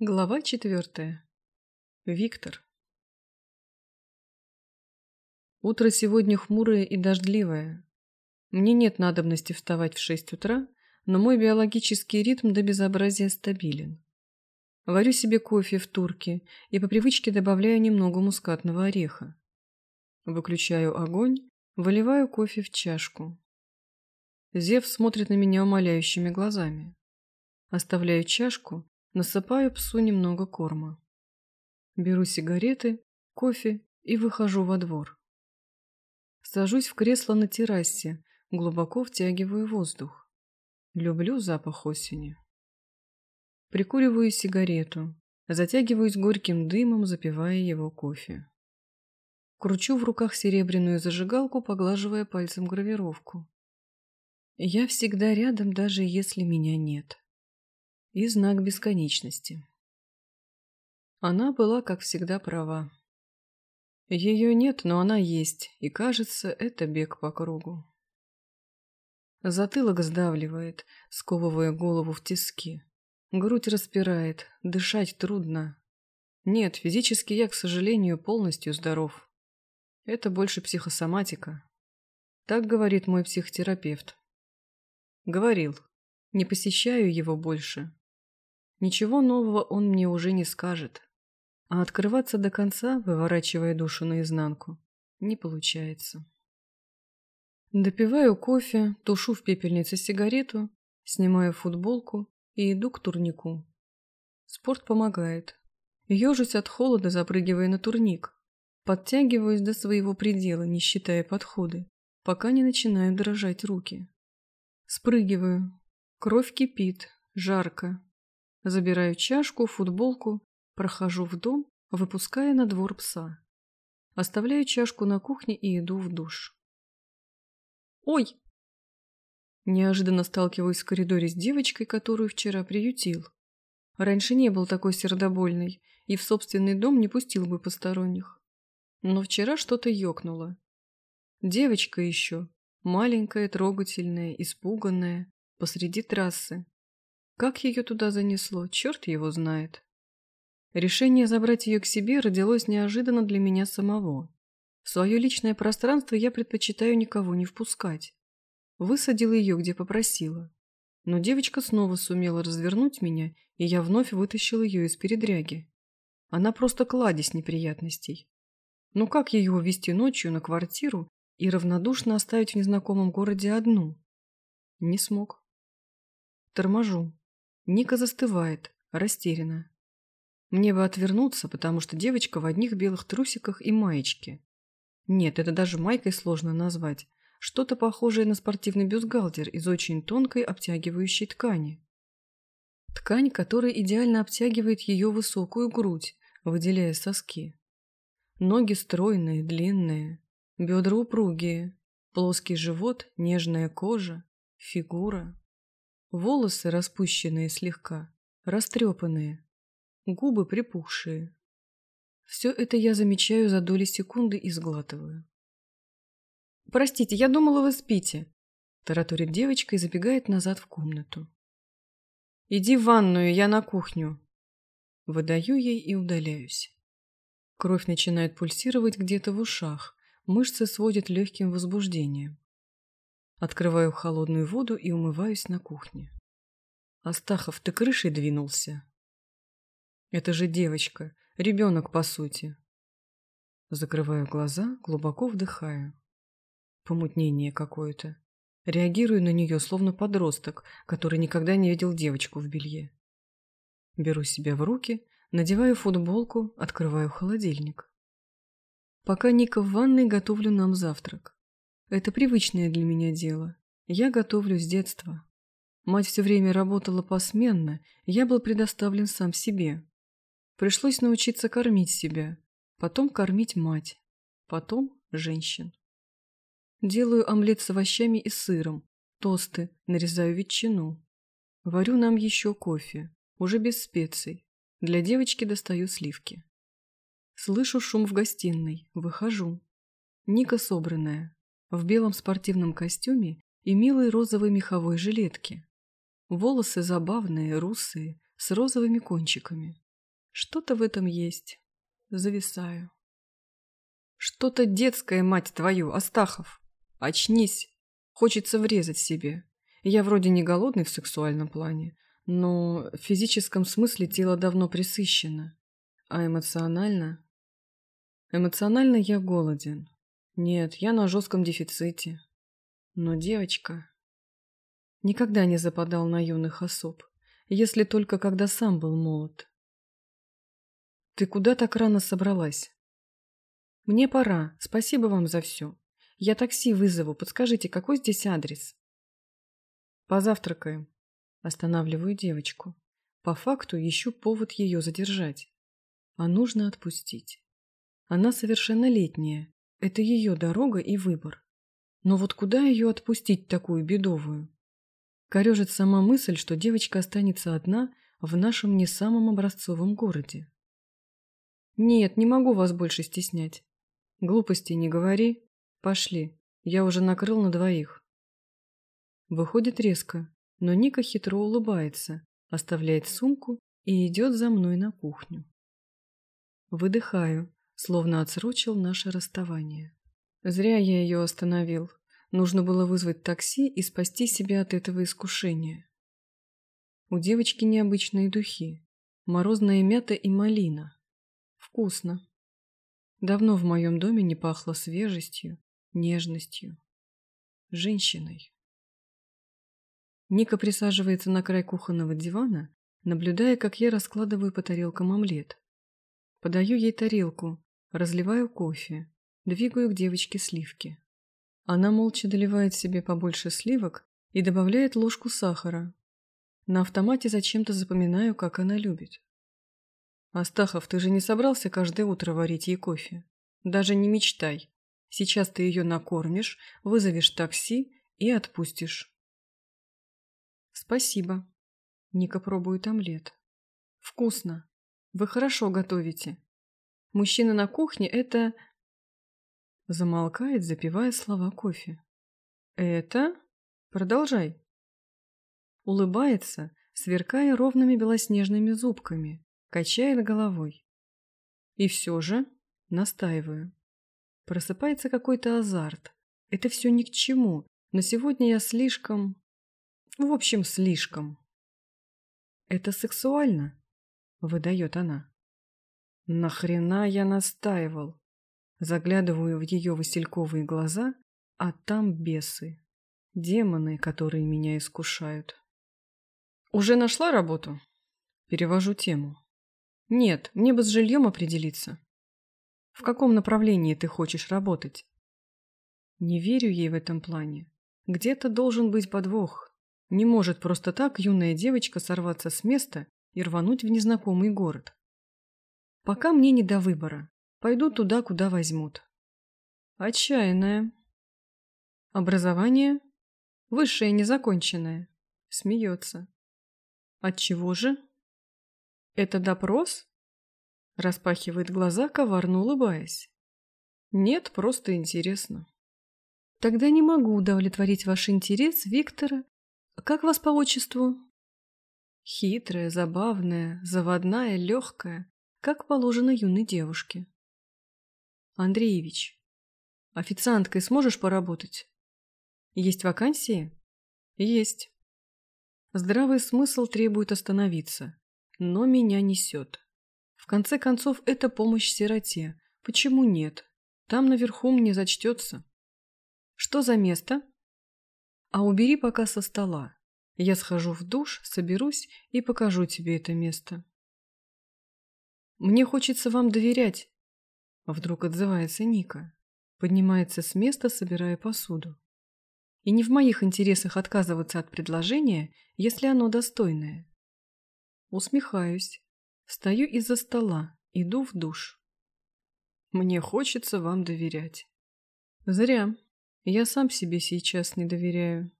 Глава четвертая. Виктор. Утро сегодня хмурое и дождливое. Мне нет надобности вставать в шесть утра, но мой биологический ритм до безобразия стабилен. Варю себе кофе в турке и по привычке добавляю немного мускатного ореха. Выключаю огонь, выливаю кофе в чашку. Зев смотрит на меня умоляющими глазами. Оставляю чашку Насыпаю псу немного корма. Беру сигареты, кофе и выхожу во двор. Сажусь в кресло на террасе, глубоко втягиваю воздух. Люблю запах осени. Прикуриваю сигарету, затягиваюсь горьким дымом, запивая его кофе. Кручу в руках серебряную зажигалку, поглаживая пальцем гравировку. Я всегда рядом, даже если меня нет и знак бесконечности. Она была, как всегда, права. Ее нет, но она есть, и кажется, это бег по кругу. Затылок сдавливает, сковывая голову в тиски. Грудь распирает, дышать трудно. Нет, физически я, к сожалению, полностью здоров. Это больше психосоматика. Так говорит мой психотерапевт. Говорил. Не посещаю его больше, Ничего нового он мне уже не скажет. А открываться до конца, выворачивая душу наизнанку, не получается. Допиваю кофе, тушу в пепельнице сигарету, снимаю футболку и иду к турнику. Спорт помогает. Ежусь от холода, запрыгивая на турник. Подтягиваюсь до своего предела, не считая подходы, пока не начинают дрожать руки. Спрыгиваю. Кровь кипит, жарко, Забираю чашку, футболку, прохожу в дом, выпуская на двор пса. Оставляю чашку на кухне и иду в душ. «Ой!» Неожиданно сталкиваюсь в коридоре с девочкой, которую вчера приютил. Раньше не был такой сердобольный и в собственный дом не пустил бы посторонних. Но вчера что-то ёкнуло. Девочка еще, маленькая, трогательная, испуганная, посреди трассы, как ее туда занесло, черт его знает. Решение забрать ее к себе родилось неожиданно для меня самого. В свое личное пространство я предпочитаю никого не впускать. Высадила ее, где попросила. Но девочка снова сумела развернуть меня, и я вновь вытащил ее из передряги. Она просто кладезь неприятностей. Ну как ее увезти ночью на квартиру и равнодушно оставить в незнакомом городе одну? Не смог. Торможу. Ника застывает, растеряна. Мне бы отвернуться, потому что девочка в одних белых трусиках и маечке. Нет, это даже майкой сложно назвать. Что-то похожее на спортивный бюстгальтер из очень тонкой обтягивающей ткани. Ткань, которая идеально обтягивает ее высокую грудь, выделяя соски. Ноги стройные, длинные, бедра упругие, плоский живот, нежная кожа, фигура. Волосы распущенные слегка, растрепанные, губы припухшие. Все это я замечаю за доли секунды и сглатываю. «Простите, я думала, вы спите», – тараторит девочка и забегает назад в комнату. «Иди в ванную, я на кухню». Выдаю ей и удаляюсь. Кровь начинает пульсировать где-то в ушах, мышцы сводят легким возбуждением. Открываю холодную воду и умываюсь на кухне. Астахов, ты крышей двинулся? Это же девочка, ребенок по сути. Закрываю глаза, глубоко вдыхаю. Помутнение какое-то. Реагирую на нее, словно подросток, который никогда не видел девочку в белье. Беру себя в руки, надеваю футболку, открываю холодильник. Пока Ника в ванной, готовлю нам завтрак. Это привычное для меня дело. Я готовлю с детства. Мать все время работала посменно, я был предоставлен сам себе. Пришлось научиться кормить себя, потом кормить мать, потом женщин. Делаю омлет с овощами и сыром, тосты, нарезаю ветчину. Варю нам еще кофе, уже без специй. Для девочки достаю сливки. Слышу шум в гостиной, выхожу. Ника собранная, в белом спортивном костюме и милой розовой меховой жилетке. Волосы забавные, русые, с розовыми кончиками. Что-то в этом есть. Зависаю. Что-то детское, мать твою, Астахов. Очнись. Хочется врезать себе. Я вроде не голодный в сексуальном плане, но в физическом смысле тело давно присыщено. А эмоционально? Эмоционально я голоден. Нет, я на жестком дефиците. Но девочка... Никогда не западал на юных особ, если только когда сам был молод. Ты куда так рано собралась? Мне пора, спасибо вам за все. Я такси вызову, подскажите, какой здесь адрес? Позавтракаем. Останавливаю девочку. По факту ищу повод ее задержать. А нужно отпустить. Она совершеннолетняя. Это ее дорога и выбор. Но вот куда ее отпустить такую бедовую? Корежит сама мысль, что девочка останется одна в нашем не самом образцовом городе. Нет, не могу вас больше стеснять. Глупости не говори. Пошли. Я уже накрыл на двоих. Выходит резко, но Ника хитро улыбается, оставляет сумку и идет за мной на кухню. Выдыхаю, словно отсрочил наше расставание. Зря я ее остановил. Нужно было вызвать такси и спасти себя от этого искушения. У девочки необычные духи. Морозная мята и малина. Вкусно. Давно в моем доме не пахло свежестью, нежностью, женщиной. Ника присаживается на край кухонного дивана, наблюдая, как я раскладываю по тарелкам омлет. Подаю ей тарелку, разливаю кофе, двигаю к девочке сливки. Она молча доливает себе побольше сливок и добавляет ложку сахара. На автомате зачем-то запоминаю, как она любит. «Астахов, ты же не собрался каждое утро варить ей кофе? Даже не мечтай. Сейчас ты ее накормишь, вызовешь такси и отпустишь». «Спасибо». Ника пробует омлет. «Вкусно. Вы хорошо готовите. Мужчина на кухне – это...» Замолкает, запивая слова кофе. «Это? Продолжай». Улыбается, сверкая ровными белоснежными зубками, Качает головой. И все же настаиваю. Просыпается какой-то азарт. Это все ни к чему, но сегодня я слишком... В общем, слишком. Это сексуально, выдает она. Нахрена я настаивал? Заглядываю в ее васильковые глаза, а там бесы. Демоны, которые меня искушают. Уже нашла работу? Перевожу тему. Нет, мне бы с жильем определиться. В каком направлении ты хочешь работать? Не верю ей в этом плане. Где-то должен быть подвох. Не может просто так юная девочка сорваться с места и рвануть в незнакомый город. Пока мне не до выбора. Пойду туда, куда возьмут. Отчаянная. Образование? Высшее незаконченное. Смеется. Отчего же? «Это допрос?» Распахивает глаза, коварно улыбаясь. «Нет, просто интересно». «Тогда не могу удовлетворить ваш интерес, Виктора. Как вас по отчеству?» Хитрая, забавная, заводная, легкая, как положено юной девушке. «Андреевич, официанткой сможешь поработать?» «Есть вакансии?» «Есть». Здравый смысл требует остановиться но меня несет. В конце концов, это помощь сироте. Почему нет? Там наверху мне зачтется. Что за место? А убери пока со стола. Я схожу в душ, соберусь и покажу тебе это место. Мне хочется вам доверять. Вдруг отзывается Ника. Поднимается с места, собирая посуду. И не в моих интересах отказываться от предложения, если оно достойное. Усмехаюсь. Встаю из-за стола, иду в душ. Мне хочется вам доверять. Зря. Я сам себе сейчас не доверяю.